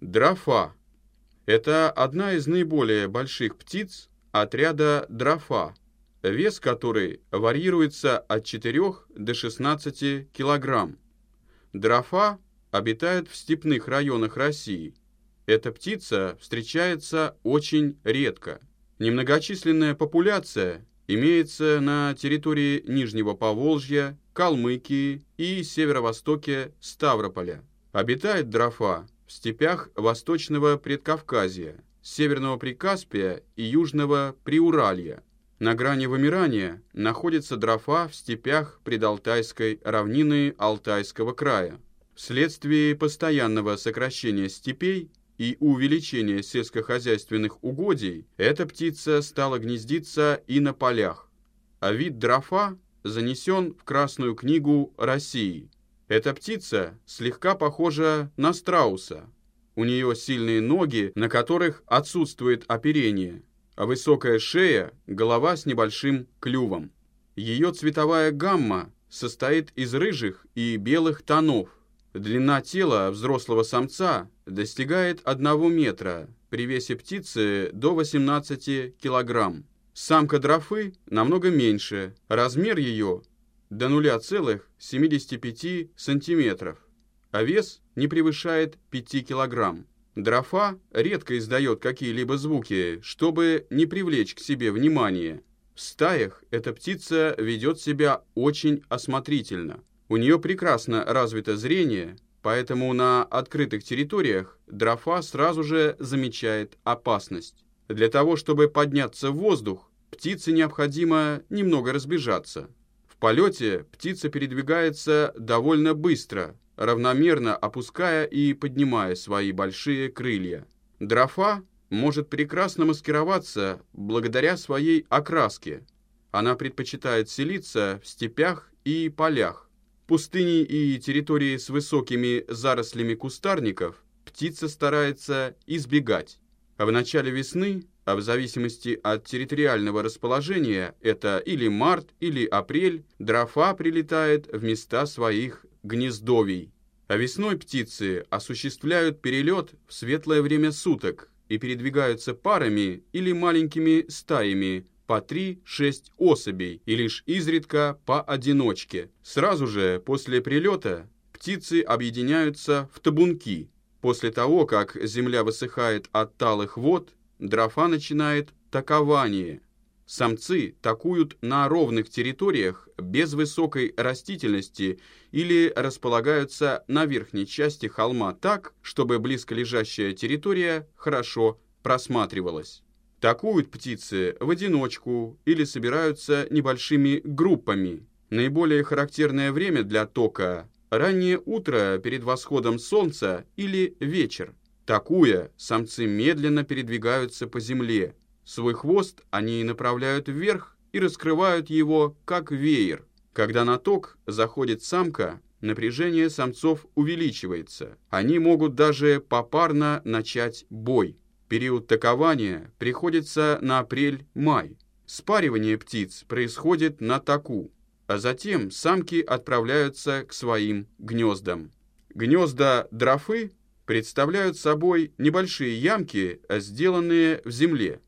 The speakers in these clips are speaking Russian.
Дрофа. Это одна из наиболее больших птиц отряда дрофа, вес которой варьируется от 4 до 16 килограмм. Дрофа обитает в степных районах России. Эта птица встречается очень редко. Немногочисленная популяция имеется на территории Нижнего Поволжья, Калмыкии и северо-востоке Ставрополя. Обитает дрофа в степях Восточного Предкавказья, Северного Прикаспия и Южного Приуралья. На грани вымирания находится дрофа в степях Предалтайской равнины Алтайского края. Вследствие постоянного сокращения степей и увеличения сельскохозяйственных угодий, эта птица стала гнездиться и на полях. А вид дрофа занесен в Красную книгу России. Эта птица слегка похожа на страуса. У нее сильные ноги, на которых отсутствует оперение, а высокая шея, голова с небольшим клювом. Ее цветовая гамма состоит из рыжих и белых тонов. Длина тела взрослого самца достигает 1 метра, при весе птицы до 18 килограмм. Самка дрофы намного меньше, размер ее до 0,75 сантиметров, а вес не превышает 5 килограмм. Дрофа редко издает какие-либо звуки, чтобы не привлечь к себе внимание. В стаях эта птица ведет себя очень осмотрительно. У нее прекрасно развито зрение, поэтому на открытых территориях дрофа сразу же замечает опасность. Для того, чтобы подняться в воздух, птице необходимо немного разбежаться. Полете птица передвигается довольно быстро, равномерно опуская и поднимая свои большие крылья. Дрофа может прекрасно маскироваться благодаря своей окраске. Она предпочитает селиться в степях и полях. Пустыни и территории с высокими зарослями кустарников птица старается избегать. А в начале весны, а в зависимости от территориального расположения, это или март, или апрель, дрофа прилетает в места своих гнездовий. А весной птицы осуществляют перелет в светлое время суток и передвигаются парами или маленькими стаями по 3-6 особей и лишь изредка поодиночке. Сразу же после прилета птицы объединяются в табунки. После того, как земля высыхает от талых вод, дрофа начинает такование – Самцы такуют на ровных территориях без высокой растительности или располагаются на верхней части холма так, чтобы близко лежащая территория хорошо просматривалась. Такуют птицы в одиночку или собираются небольшими группами. Наиболее характерное время для тока – раннее утро перед восходом солнца или вечер. Такуя, самцы медленно передвигаются по земле, Свой хвост они направляют вверх и раскрывают его, как веер. Когда на ток заходит самка, напряжение самцов увеличивается. Они могут даже попарно начать бой. Период такования приходится на апрель-май. Спаривание птиц происходит на таку, а затем самки отправляются к своим гнездам. Гнезда дрофы представляют собой небольшие ямки, сделанные в земле.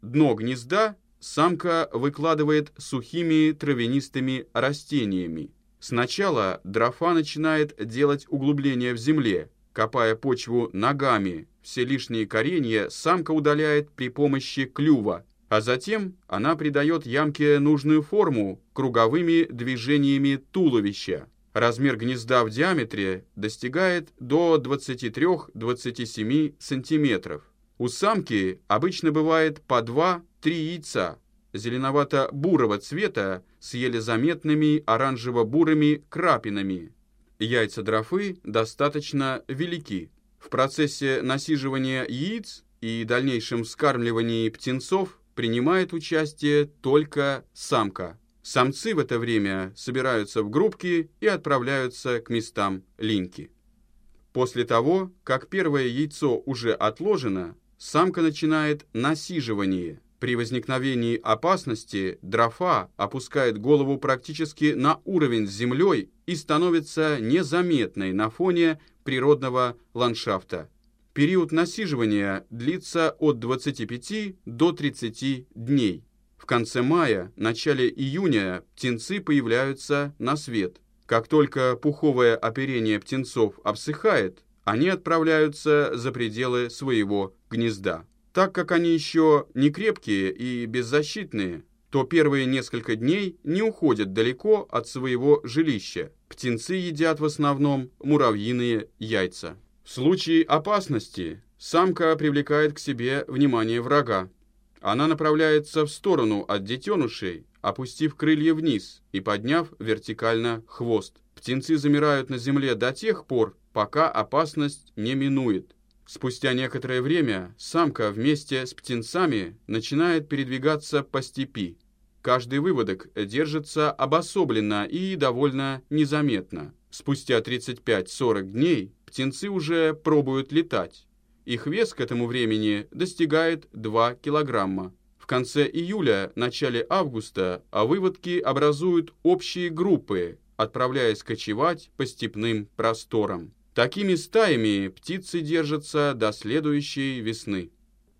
Дно гнезда самка выкладывает сухими травянистыми растениями. Сначала дрофа начинает делать углубления в земле, копая почву ногами. Все лишние коренья самка удаляет при помощи клюва, а затем она придает ямке нужную форму круговыми движениями туловища. Размер гнезда в диаметре достигает до 23-27 сантиметров. У самки обычно бывает по 2-3 яйца, зеленовато-бурого цвета с еле заметными оранжево-бурыми крапинами. Яйца дрофы достаточно велики. В процессе насиживания яиц и дальнейшем вскармливании птенцов принимает участие только самка. Самцы в это время собираются в группки и отправляются к местам линьки. После того, как первое яйцо уже отложено, самка начинает насиживание. При возникновении опасности дрофа опускает голову практически на уровень с землей и становится незаметной на фоне природного ландшафта. Период насиживания длится от 25 до 30 дней. Конце мая, начале июня птенцы появляются на свет. Как только пуховое оперение птенцов обсыхает, они отправляются за пределы своего гнезда. Так как они еще не крепкие и беззащитные, то первые несколько дней не уходят далеко от своего жилища. Птенцы едят в основном муравьиные яйца. В случае опасности самка привлекает к себе внимание врага. Она направляется в сторону от детенышей, опустив крылья вниз и подняв вертикально хвост. Птенцы замирают на земле до тех пор, пока опасность не минует. Спустя некоторое время самка вместе с птенцами начинает передвигаться по степи. Каждый выводок держится обособленно и довольно незаметно. Спустя 35-40 дней птенцы уже пробуют летать. Их вес к этому времени достигает 2 килограмма. В конце июля, начале августа а выводки образуют общие группы, отправляясь кочевать по степным просторам. Такими стаями птицы держатся до следующей весны.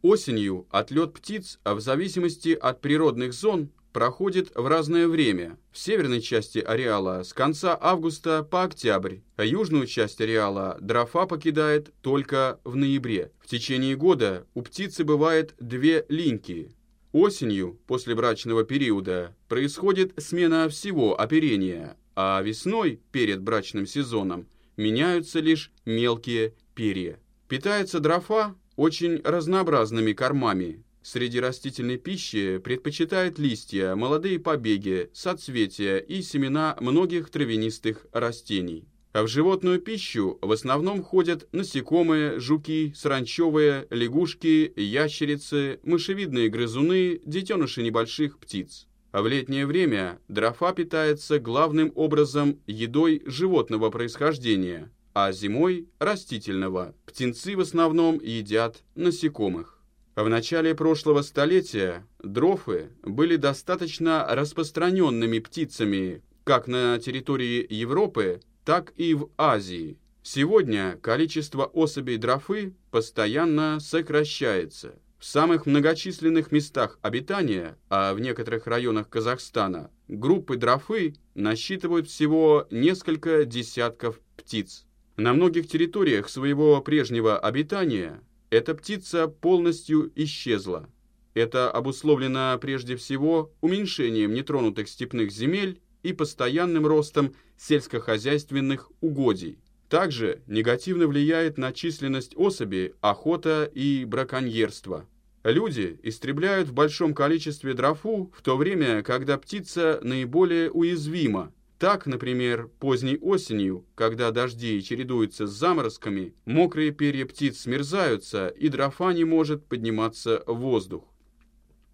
Осенью отлет птиц, а в зависимости от природных зон, проходит в разное время. В северной части ареала с конца августа по октябрь, а южную часть ареала дрофа покидает только в ноябре. В течение года у птицы бывает две линьки. Осенью, после брачного периода, происходит смена всего оперения, а весной, перед брачным сезоном, меняются лишь мелкие перья. Питается дрофа очень разнообразными кормами, Среди растительной пищи предпочитает листья, молодые побеги, соцветия и семена многих травянистых растений. А в животную пищу в основном ходят насекомые, жуки, саранчевые, лягушки, ящерицы, мышевидные грызуны, детеныши небольших птиц. А в летнее время дрофа питается главным образом едой животного происхождения, а зимой – растительного. Птенцы в основном едят насекомых. В начале прошлого столетия дрофы были достаточно распространенными птицами как на территории Европы, так и в Азии. Сегодня количество особей дрофы постоянно сокращается. В самых многочисленных местах обитания, а в некоторых районах Казахстана, группы дрофы насчитывают всего несколько десятков птиц. На многих территориях своего прежнего обитания эта птица полностью исчезла. Это обусловлено прежде всего уменьшением нетронутых степных земель и постоянным ростом сельскохозяйственных угодий. Также негативно влияет на численность особи охота и браконьерство. Люди истребляют в большом количестве дрофу в то время, когда птица наиболее уязвима так, например, поздней осенью, когда дожди чередуются с заморозками, мокрые перья птиц смерзаются, и дрофа не может подниматься в воздух.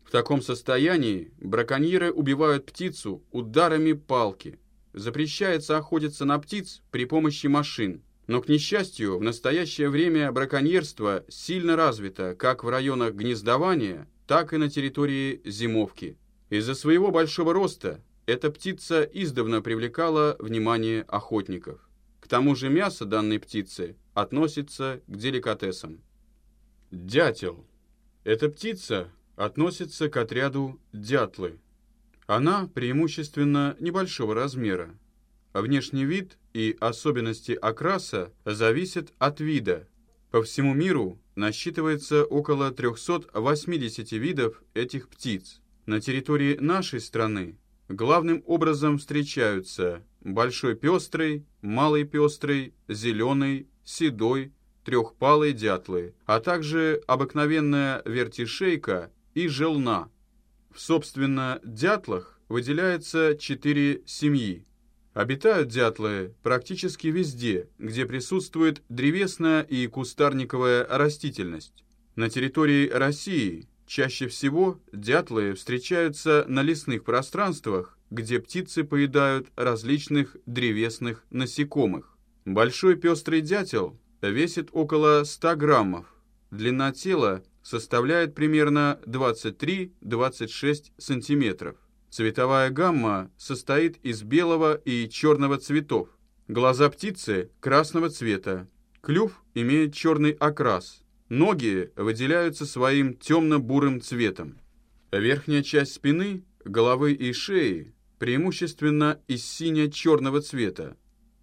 В таком состоянии браконьеры убивают птицу ударами палки. Запрещается охотиться на птиц при помощи машин. Но, к несчастью, в настоящее время браконьерство сильно развито как в районах гнездования, так и на территории зимовки. Из-за своего большого роста эта птица издавна привлекала внимание охотников. К тому же мясо данной птицы относится к деликатесам. Дятел. Эта птица относится к отряду дятлы. Она преимущественно небольшого размера. Внешний вид и особенности окраса зависят от вида. По всему миру насчитывается около 380 видов этих птиц. На территории нашей страны главным образом встречаются большой пестрый, малый пестрый, зеленый, седой, трехпалые дятлы, а также обыкновенная вертишейка и желна. В, собственно, дятлах выделяется четыре семьи. Обитают дятлы практически везде, где присутствует древесная и кустарниковая растительность. На территории России Чаще всего дятлы встречаются на лесных пространствах, где птицы поедают различных древесных насекомых. Большой пестрый дятел весит около 100 граммов. Длина тела составляет примерно 23-26 сантиметров. Цветовая гамма состоит из белого и черного цветов. Глаза птицы красного цвета. Клюв имеет черный окрас. Ноги выделяются своим темно-бурым цветом. Верхняя часть спины, головы и шеи преимущественно из сине-черного цвета.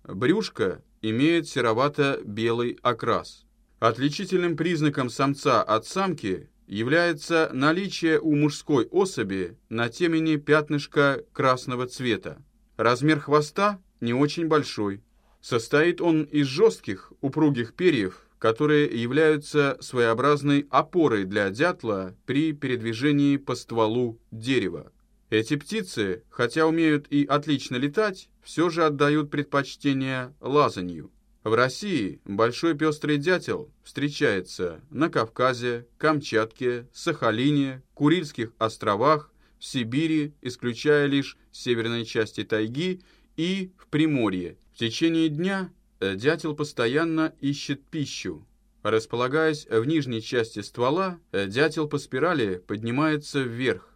Брюшко имеет серовато-белый окрас. Отличительным признаком самца от самки является наличие у мужской особи на темени пятнышка красного цвета. Размер хвоста не очень большой. Состоит он из жестких, упругих перьев, которые являются своеобразной опорой для дятла при передвижении по стволу дерева. Эти птицы, хотя умеют и отлично летать, все же отдают предпочтение лазанью. В России большой пестрый дятел встречается на Кавказе, Камчатке, Сахалине, Курильских островах, в Сибири, исключая лишь северной части тайги, и в Приморье. В течение дня дятел постоянно ищет пищу. Располагаясь в нижней части ствола, дятел по спирали поднимается вверх.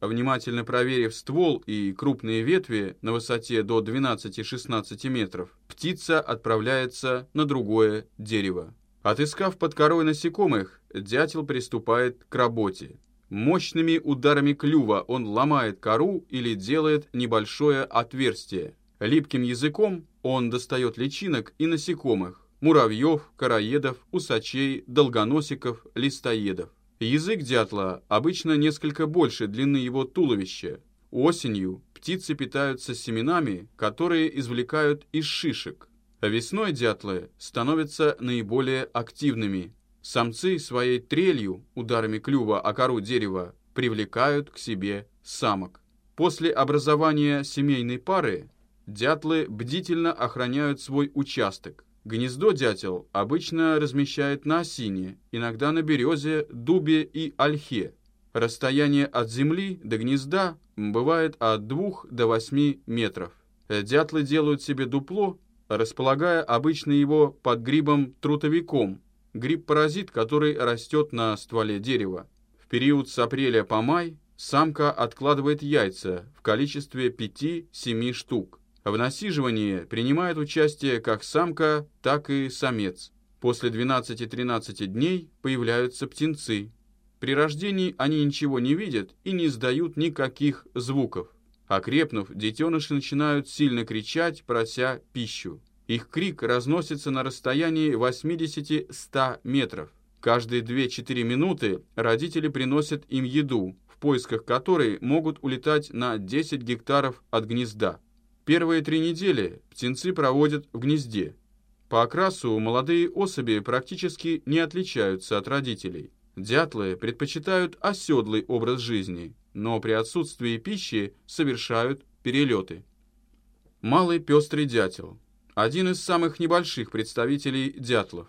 Внимательно проверив ствол и крупные ветви на высоте до 12-16 метров, птица отправляется на другое дерево. Отыскав под корой насекомых, дятел приступает к работе. Мощными ударами клюва он ломает кору или делает небольшое отверстие. Липким языком он достает личинок и насекомых, муравьев, короедов, усачей, долгоносиков, листоедов. Язык дятла обычно несколько больше длины его туловища. Осенью птицы питаются семенами, которые извлекают из шишек. Весной дятлы становятся наиболее активными. Самцы своей трелью, ударами клюва о кору дерева, привлекают к себе самок. После образования семейной пары дятлы бдительно охраняют свой участок – Гнездо дятел обычно размещает на осине, иногда на березе, дубе и ольхе. Расстояние от земли до гнезда бывает от 2 до 8 метров. Дятлы делают себе дупло, располагая обычно его под грибом-трутовиком, гриб-паразит, который растет на стволе дерева. В период с апреля по май самка откладывает яйца в количестве 5-7 штук. В насиживании принимает участие как самка, так и самец. После 12-13 дней появляются птенцы. При рождении они ничего не видят и не издают никаких звуков. Окрепнув, детеныши начинают сильно кричать, прося пищу. Их крик разносится на расстоянии 80-100 метров. Каждые 2-4 минуты родители приносят им еду, в поисках которой могут улетать на 10 гектаров от гнезда. Первые три недели птенцы проводят в гнезде. По окрасу молодые особи практически не отличаются от родителей. Дятлы предпочитают оседлый образ жизни, но при отсутствии пищи совершают перелеты. Малый пестрый дятел – один из самых небольших представителей дятлов.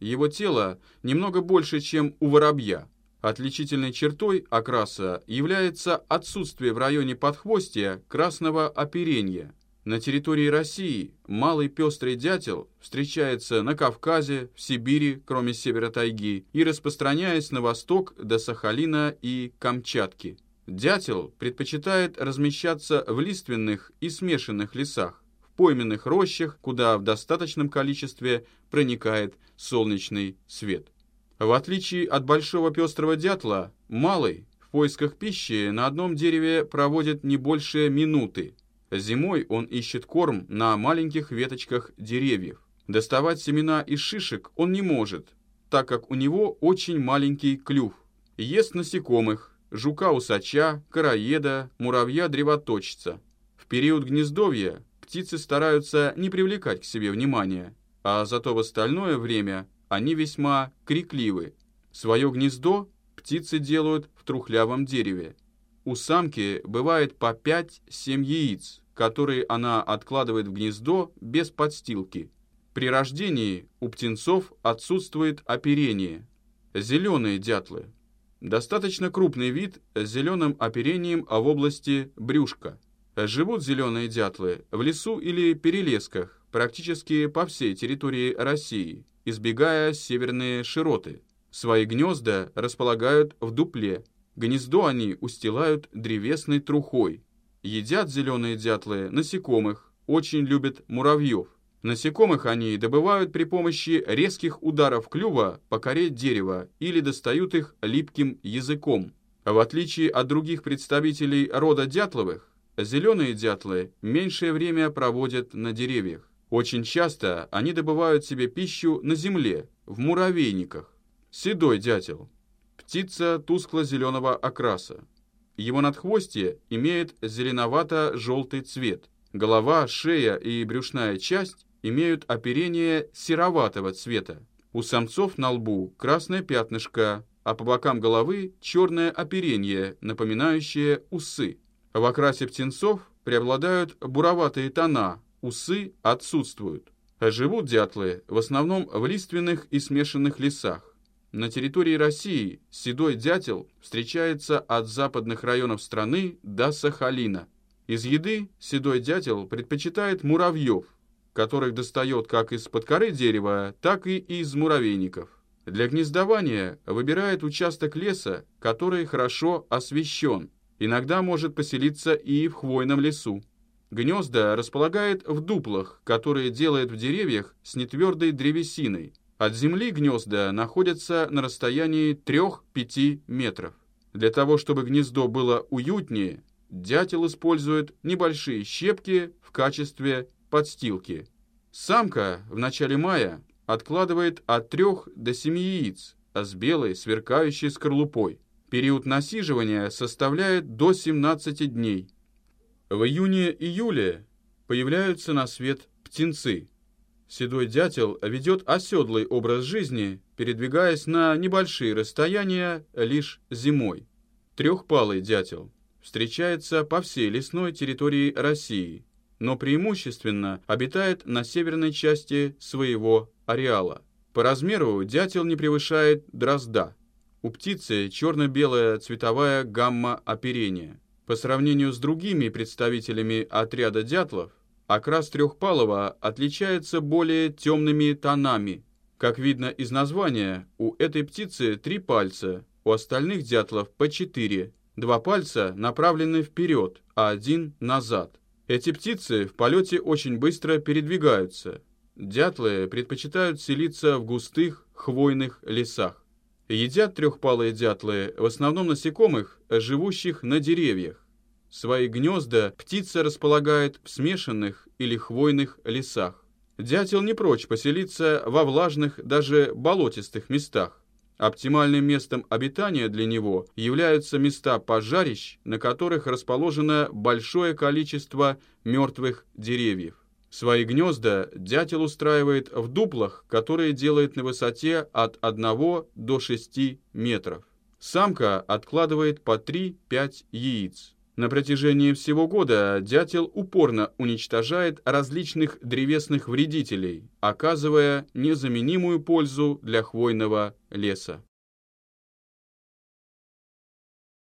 Его тело немного больше, чем у воробья – Отличительной чертой окраса является отсутствие в районе подхвостия красного оперения. На территории России малый пестрый дятел встречается на Кавказе, в Сибири, кроме севера тайги, и распространяясь на восток до Сахалина и Камчатки. Дятел предпочитает размещаться в лиственных и смешанных лесах, в пойменных рощах, куда в достаточном количестве проникает солнечный свет. В отличие от большого пестрого дятла, малый в поисках пищи на одном дереве проводит не больше минуты. Зимой он ищет корм на маленьких веточках деревьев. Доставать семена из шишек он не может, так как у него очень маленький клюв. Ест насекомых, жука-усача, короеда, муравья-древоточца. В период гнездовья птицы стараются не привлекать к себе внимания, а зато в остальное время они весьма крикливы. Свое гнездо птицы делают в трухлявом дереве. У самки бывает по 5-7 яиц, которые она откладывает в гнездо без подстилки. При рождении у птенцов отсутствует оперение. Зеленые дятлы. Достаточно крупный вид с зеленым оперением в области брюшка. Живут зеленые дятлы в лесу или перелесках практически по всей территории России избегая северные широты. Свои гнезда располагают в дупле. Гнездо они устилают древесной трухой. Едят зеленые дятлы насекомых, очень любят муравьев. Насекомых они добывают при помощи резких ударов клюва по коре дерева или достают их липким языком. В отличие от других представителей рода дятловых, зеленые дятлы меньшее время проводят на деревьях. Очень часто они добывают себе пищу на земле, в муравейниках. Седой дятел. Птица тускло-зеленого окраса. Его надхвостье имеет зеленовато-желтый цвет. Голова, шея и брюшная часть имеют оперение сероватого цвета. У самцов на лбу красное пятнышко, а по бокам головы черное оперение, напоминающее усы. В окрасе птенцов преобладают буроватые тона, усы отсутствуют. Живут дятлы в основном в лиственных и смешанных лесах. На территории России седой дятел встречается от западных районов страны до Сахалина. Из еды седой дятел предпочитает муравьев, которых достает как из-под коры дерева, так и из муравейников. Для гнездования выбирает участок леса, который хорошо освещен. Иногда может поселиться и в хвойном лесу. Гнезда располагает в дуплах, которые делает в деревьях с нетвердой древесиной. От земли гнезда находятся на расстоянии 3-5 метров. Для того, чтобы гнездо было уютнее, дятел использует небольшие щепки в качестве подстилки. Самка в начале мая откладывает от 3 до 7 яиц, а с белой сверкающей скорлупой. Период насиживания составляет до 17 дней. В июне-июле появляются на свет птенцы. Седой дятел ведет оседлый образ жизни, передвигаясь на небольшие расстояния лишь зимой. Трехпалый дятел встречается по всей лесной территории России, но преимущественно обитает на северной части своего ареала. По размеру дятел не превышает дрозда. У птицы черно-белая цветовая гамма оперения. По сравнению с другими представителями отряда дятлов, окрас трехпалого отличается более темными тонами. Как видно из названия, у этой птицы три пальца, у остальных дятлов по четыре. Два пальца направлены вперед, а один назад. Эти птицы в полете очень быстро передвигаются. Дятлы предпочитают селиться в густых хвойных лесах. Едят трехпалые дятлы в основном насекомых, живущих на деревьях. Свои гнезда птица располагает в смешанных или хвойных лесах. Дятел не прочь поселиться во влажных, даже болотистых местах. Оптимальным местом обитания для него являются места пожарищ, на которых расположено большое количество мертвых деревьев. Свои гнезда дятел устраивает в дуплах, которые делает на высоте от 1 до 6 метров. Самка откладывает по 3-5 яиц. На протяжении всего года дятел упорно уничтожает различных древесных вредителей, оказывая незаменимую пользу для хвойного леса.